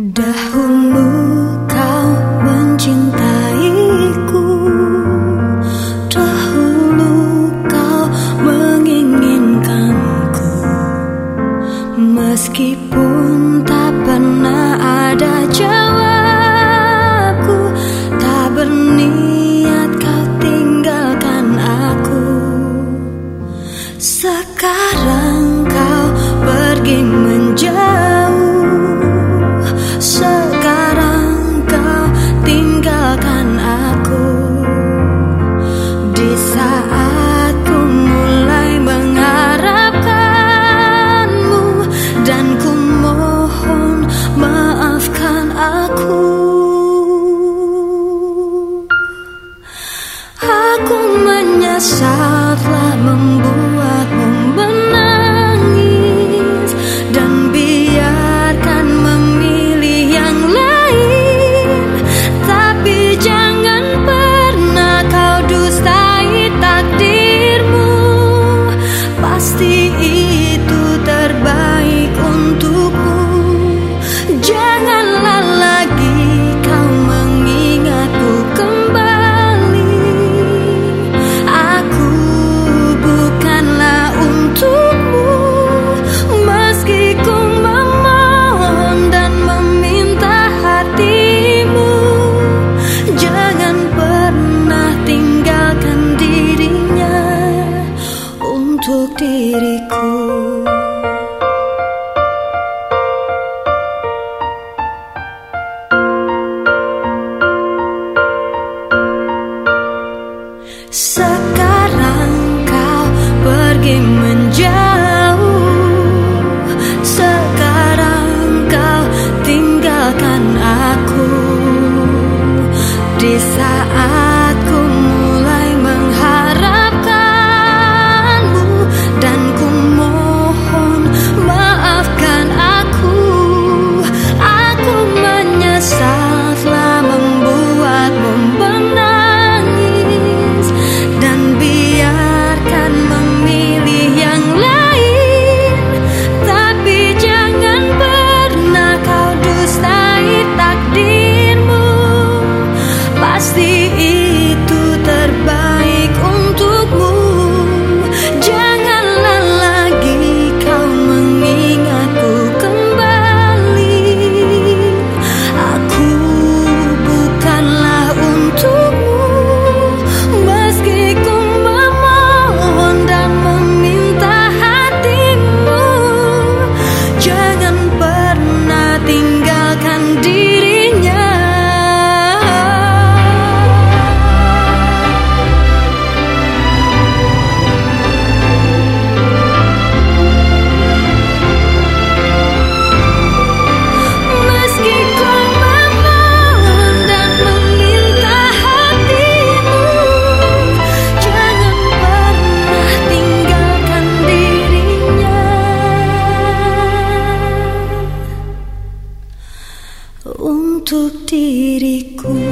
Dahulu kau mencintaiku. Dahulu kau menginginkanku. Meskipun tak pernah ada jawabku Tak berniat kau tinggalkan aku. Sekarang kau pergi menjauh Sekarang kau pergi menjauh. Sekarang kau tinggalkan aku. Di saat That's the untuk diriku.